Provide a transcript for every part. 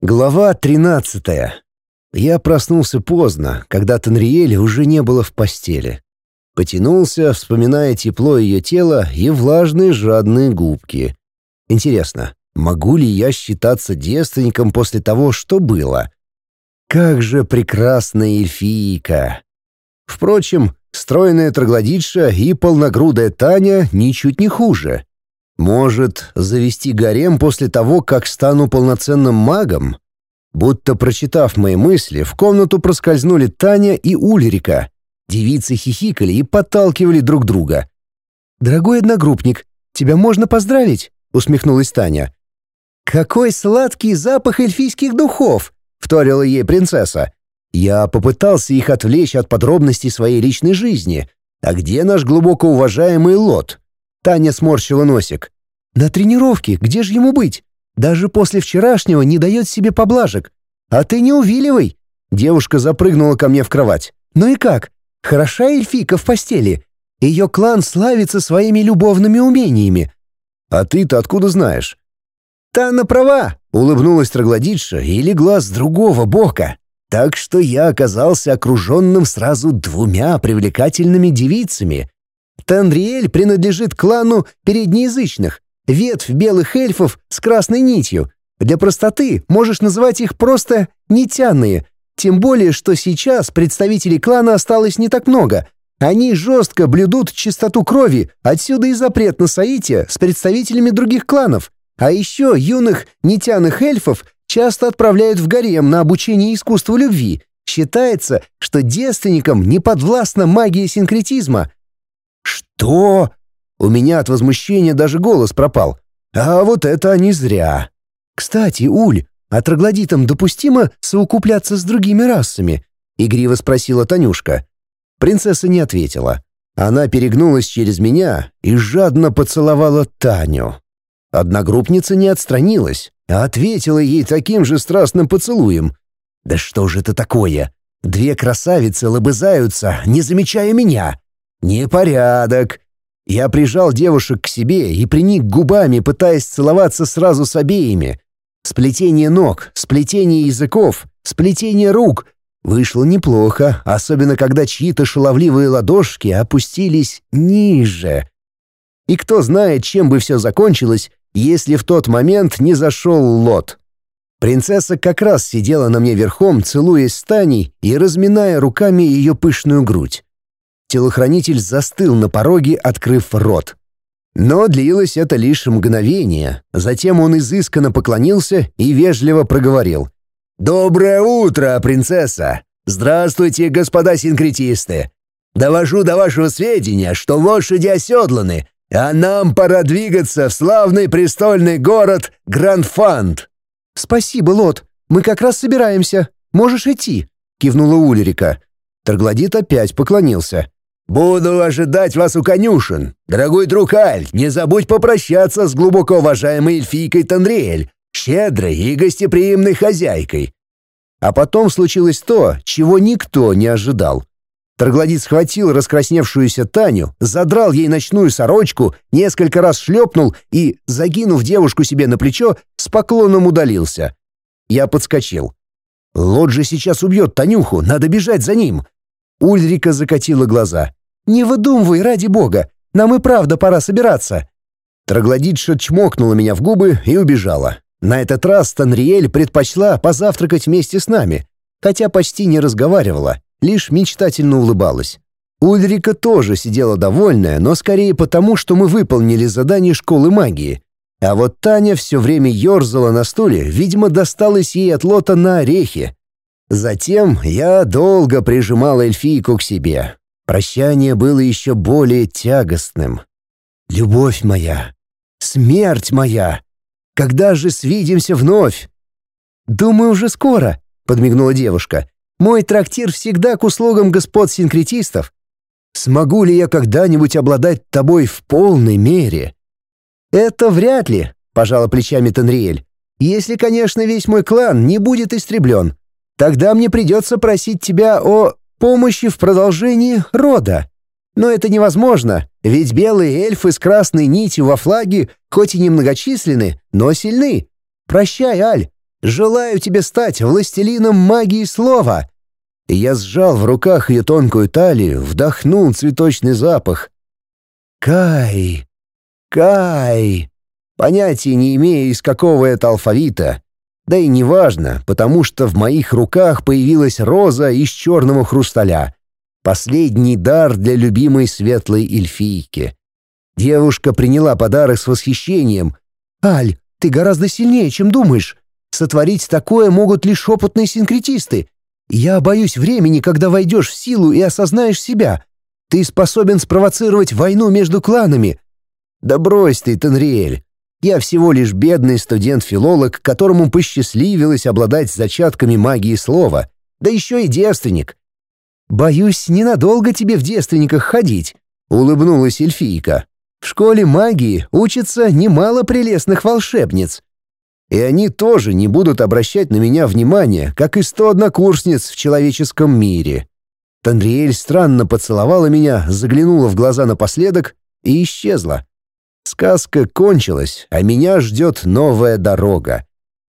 Глава 13. Я проснулся поздно, когда Танриэль уже не было в постели. Потянулся, вспоминая тепло ее тела и влажные жадные губки. Интересно, могу ли я считаться девственником после того, что было? Как же прекрасная эльфийка! Впрочем, стройная троглодитша и полногрудая Таня ничуть не хуже. Может, завести гарем после того, как стану полноценным магом? Будто прочитав мои мысли, в комнату проскользнули Таня и Ульрика. Девицы хихикали и подталкивали друг друга. «Дорогой одногруппник, тебя можно поздравить?» — усмехнулась Таня. «Какой сладкий запах эльфийских духов!» — вторила ей принцесса. Я попытался их отвлечь от подробностей своей личной жизни. А где наш глубоко уважаемый Лот? Таня сморщила носик. «На тренировке, где же ему быть? Даже после вчерашнего не дает себе поблажек. А ты не увиливай!» Девушка запрыгнула ко мне в кровать. «Ну и как? Хороша эльфийка в постели. Ее клан славится своими любовными умениями». «А ты-то откуда знаешь?» «Та права!» — улыбнулась троглодитша и легла с другого бока. Так что я оказался окруженным сразу двумя привлекательными девицами. Тандриэль принадлежит клану переднеязычных, ветвь белых эльфов с красной нитью. Для простоты можешь называть их просто «нитяные», тем более, что сейчас представителей клана осталось не так много. Они жестко блюдут чистоту крови, отсюда и запрет на соитие с представителями других кланов. А еще юных нитяных эльфов часто отправляют в гарем на обучение искусству любви. Считается, что девственникам не подвластна магия синкретизма, «Что?» У меня от возмущения даже голос пропал. А вот это не зря. «Кстати, Уль, а троглодитам допустимо совокупляться с другими расами?» — игриво спросила Танюшка. Принцесса не ответила. Она перегнулась через меня и жадно поцеловала Таню. Одногруппница не отстранилась, а ответила ей таким же страстным поцелуем. «Да что же это такое? Две красавицы лобызаются, не замечая меня. Непорядок. Я прижал девушек к себе и приник губами, пытаясь целоваться сразу с обеими. Сплетение ног, сплетение языков, сплетение рук. Вышло неплохо, особенно когда чьи-то шаловливые ладошки опустились ниже. И кто знает, чем бы все закончилось, если в тот момент не зашел лот. Принцесса как раз сидела на мне верхом, целуясь с Таней и разминая руками ее пышную грудь. Телохранитель застыл на пороге, открыв рот. Но длилось это лишь мгновение. Затем он изысканно поклонился и вежливо проговорил. «Доброе утро, принцесса! Здравствуйте, господа синкретисты! Довожу до вашего сведения, что лошади оседланы, а нам пора двигаться в славный престольный город Гранд-Фанд!» «Спасибо, Лот, мы как раз собираемся. Можешь идти», — кивнула Ульрика. Троглодит опять поклонился. «Буду ожидать вас у конюшен. Дорогой друг Аль, не забудь попрощаться с глубоко уважаемой эльфийкой Танриэль, щедрой и гостеприимной хозяйкой». А потом случилось то, чего никто не ожидал. Троглодит схватил раскрасневшуюся Таню, задрал ей ночную сорочку, несколько раз шлепнул и, загинув девушку себе на плечо, с поклоном удалился. Я подскочил. «Лот сейчас убьет Танюху, надо бежать за ним!» Ульрика закатила глаза. «Не выдумывай, ради бога! Нам и правда пора собираться!» Троглодитша чмокнула меня в губы и убежала. На этот раз Танриэль предпочла позавтракать вместе с нами, хотя почти не разговаривала, лишь мечтательно улыбалась. Ульрика тоже сидела довольная, но скорее потому, что мы выполнили задание школы магии. А вот Таня все время ерзала на стуле, видимо, досталось ей от лота на орехи. Затем я долго прижимал эльфийку к себе, Прощание было еще более тягостным. «Любовь моя! Смерть моя! Когда же свидимся вновь?» «Думаю, уже скоро», — подмигнула девушка. «Мой трактир всегда к услугам господ синкретистов. Смогу ли я когда-нибудь обладать тобой в полной мере?» «Это вряд ли», — пожала плечами Танриэль. «Если, конечно, весь мой клан не будет истреблен. Тогда мне придется просить тебя о помощи в продолжении рода. Но это невозможно, ведь белые эльфы с красной нитью во флаге хоть и немногочисленны, но сильны. Прощай, Аль. Желаю тебе стать властелином магии слова!» Я сжал в руках ее тонкую талию, вдохнул цветочный запах. «Кай! Кай!» Понятия не имея, из какого это алфавита. Да и неважно, потому что в моих руках появилась роза из черного хрусталя. Последний дар для любимой светлой эльфийки. Девушка приняла подарок с восхищением. «Аль, ты гораздо сильнее, чем думаешь. Сотворить такое могут лишь опытные синкретисты. Я боюсь времени, когда войдешь в силу и осознаешь себя. Ты способен спровоцировать войну между кланами. Да брось ты, Тенриэль. Я всего лишь бедный студент-филолог, которому посчастливилось обладать зачатками магии слова, да еще и девственник. Боюсь, ненадолго тебе в девственниках ходить, улыбнулась эльфийка. В школе магии учатся немало прелестных волшебниц. И они тоже не будут обращать на меня внимания, как и сто однокурсниц в человеческом мире. Тандриэль странно поцеловала меня, заглянула в глаза напоследок и исчезла. Сказка кончилась, а меня ждет новая дорога.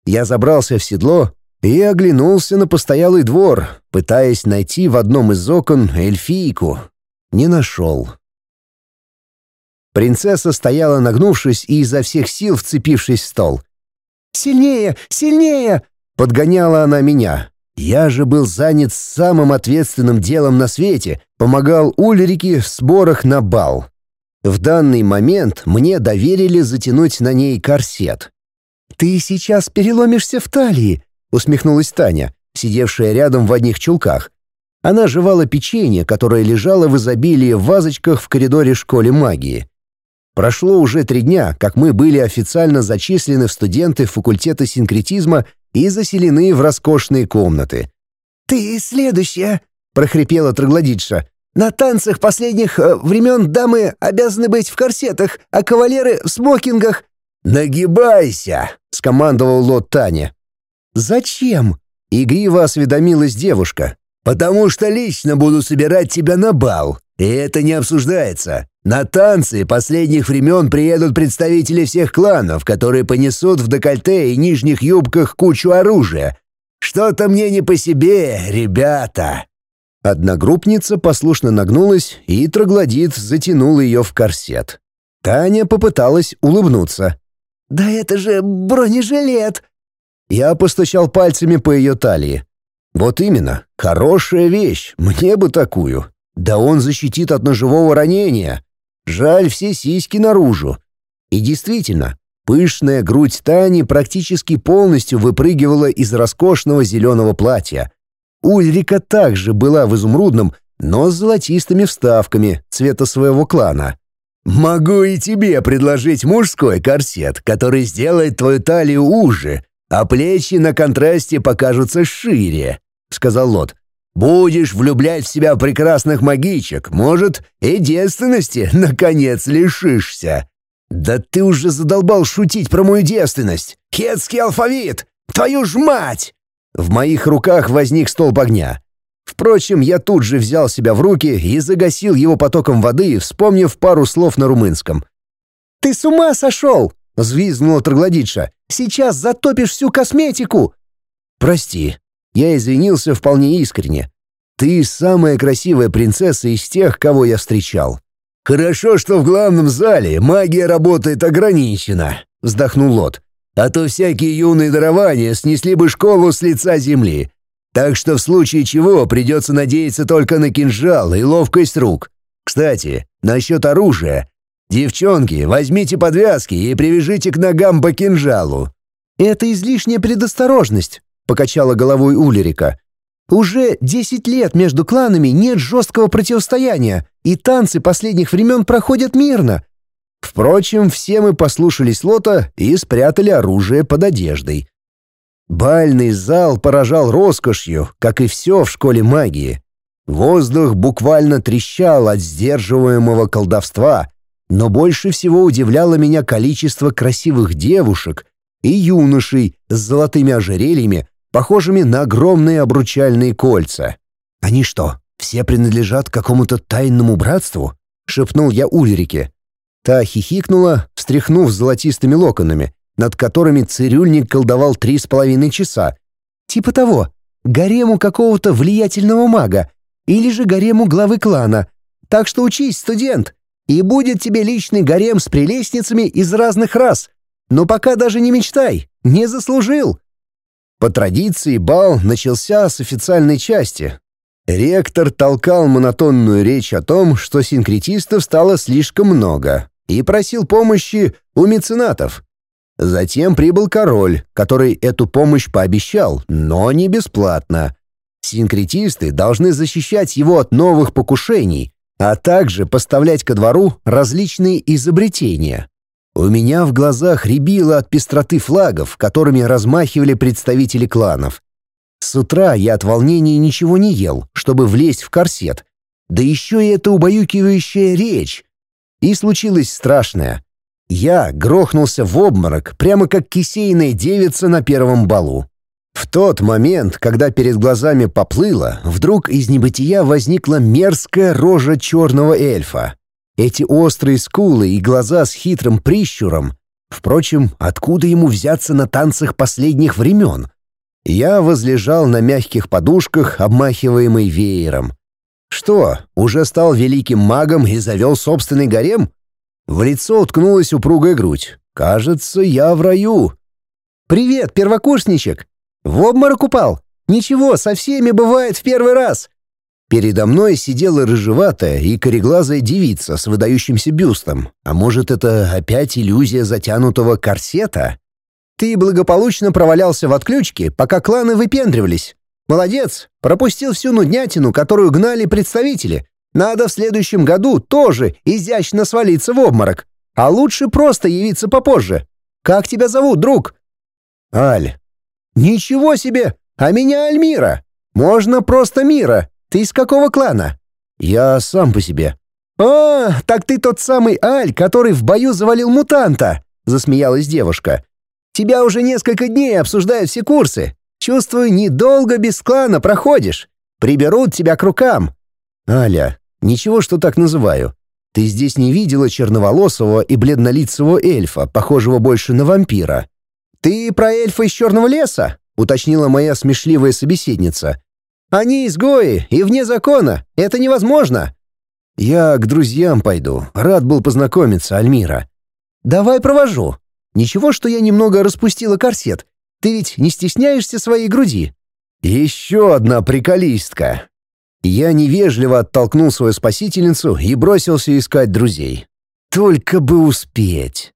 Я забрался в седло и оглянулся на постоялый двор, пытаясь найти в одном из окон эльфийку. Не нашел. Принцесса стояла нагнувшись и изо всех сил вцепившись в стол. «Сильнее! Сильнее!» — подгоняла она меня. Я же был занят самым ответственным делом на свете, помогал Ульрике в сборах на бал. В данный момент мне доверили затянуть на ней корсет. «Ты сейчас переломишься в талии», — усмехнулась Таня, сидевшая рядом в одних чулках. Она жевала печенье, которое лежало в изобилии в вазочках в коридоре школы магии. Прошло уже три дня, как мы были официально зачислены в студенты факультета синкретизма и заселены в роскошные комнаты. «Ты следующая!» — прохрипела троглодитша. «На танцах последних э, времен дамы обязаны быть в корсетах, а кавалеры — в смокингах». «Нагибайся!» — скомандовал лот Таня. «Зачем?» — игриво осведомилась девушка. «Потому что лично буду собирать тебя на бал, и это не обсуждается. На танцы последних времен приедут представители всех кланов, которые понесут в декольте и нижних юбках кучу оружия. Что-то мне не по себе, ребята!» Одногруппница послушно нагнулась, и троглодит затянул ее в корсет. Таня попыталась улыбнуться. «Да это же бронежилет!» Я постучал пальцами по ее талии. «Вот именно, хорошая вещь, мне бы такую. Да он защитит от ножевого ранения. Жаль, все сиськи наружу. И действительно, пышная грудь Тани практически полностью выпрыгивала из роскошного зеленого платья. Ульрика также была в изумрудном, но с золотистыми вставками цвета своего клана. «Могу и тебе предложить мужской корсет, который сделает твою талию уже, а плечи на контрасте покажутся шире», — сказал Лот. Будешь влюблять в себя прекрасных магичек, может, и девственности, наконец, лишишься. Да ты уже задолбал шутить про мою девственность. Хетский алфавит! Твою ж мать! В моих руках возник столб огня. Впрочем, я тут же взял себя в руки и загасил его потоком воды, вспомнив пару слов на румынском. «Ты с ума сошел!» — взвизгнула троглодитша. «Сейчас затопишь всю косметику!» «Прости», я извинился вполне искренне. «Ты самая красивая принцесса из тех, кого я встречал». «Хорошо, что в главном зале магия работает ограниченно», — вздохнул Лот. «А то всякие юные дарования снесли бы школу с лица земли. Так что в случае чего придется надеяться только на кинжал и ловкость рук. Кстати, насчет оружия. Девчонки, возьмите подвязки и привяжите к ногам по кинжалу». «Это излишняя предосторожность», покачала головой Улерика. Уже десять лет между кланами нет жесткого противостояния, и танцы последних времен проходят мирно. Впрочем, все мы послушались Лота и спрятали оружие под одеждой. Бальный зал поражал роскошью, как и все в школе магии. Воздух буквально трещал от сдерживаемого колдовства, но больше всего удивляло меня количество красивых девушек и юношей с золотыми ожерельями, похожими на огромные обручальные кольца. «Они что, все принадлежат какому-то тайному братству?» — шепнул я Ульрике. Та хихикнула, встряхнув золотистыми локонами, над которыми цирюльник колдовал три с половиной часа. Типа того, гарему какого-то влиятельного мага или же гарему главы клана. Так что учись, студент, и будет тебе личный гарем с прелестницами из разных рас. Но пока даже не мечтай, не заслужил. По традиции бал начался с официальной части. Ректор толкал монотонную речь о том, что синкретистов стало слишком много, и просил помощи у меценатов. Затем прибыл король, который эту помощь пообещал, но не бесплатно. Синкретисты должны защищать его от новых покушений, а также поставлять ко двору различные изобретения. У меня в глазах рябило от пестроты флагов, которыми размахивали представители кланов. С утра я от волнения ничего не ел, чтобы влезть в корсет. Да еще и эта убаюкивающая речь. И случилось страшное. Я грохнулся в обморок, прямо как кисейная девица на первом балу. В тот момент, когда перед глазами поплыло, вдруг из небытия возникла мерзкая рожа черного эльфа. Эти острые скулы и глаза с хитрым прищуром. Впрочем, откуда ему взяться на танцах последних времен? Я возлежал на мягких подушках, обмахиваемый веером. Что, уже стал великим магом и завел собственный гарем? В лицо уткнулась упругая грудь. Кажется, я в раю. «Привет, первокурсничек! В обморок упал? Ничего, со всеми бывает в первый раз. Передо мной сидела рыжеватая и кореглазая девица с выдающимся бюстом. А может, это опять иллюзия затянутого корсета? Ты благополучно провалялся в отключке, пока кланы выпендривались. Молодец, пропустил всю нуднятину, которую гнали представители. Надо в следующем году тоже изящно свалиться в обморок. А лучше просто явиться попозже. Как тебя зовут, друг? Аль. Ничего себе! А меня Альмира. Можно просто Мира. Ты из какого клана?» «Я сам по себе». «А, так ты тот самый Аль, который в бою завалил мутанта!» — засмеялась девушка. «Тебя уже несколько дней обсуждают все курсы. Чувствую, недолго без клана проходишь. Приберут тебя к рукам». «Аля, ничего, что так называю. Ты здесь не видела черноволосого и бледнолицего эльфа, похожего больше на вампира?» «Ты про эльфа из черного леса?» — уточнила моя смешливая собеседница. Они изгои и вне закона. Это невозможно. Я к друзьям пойду. Рад был познакомиться, Альмира. Давай провожу. Ничего, что я немного распустила корсет. Ты ведь не стесняешься своей груди? Еще одна приколистка. Я невежливо оттолкнул свою спасительницу и бросился искать друзей. Только бы успеть.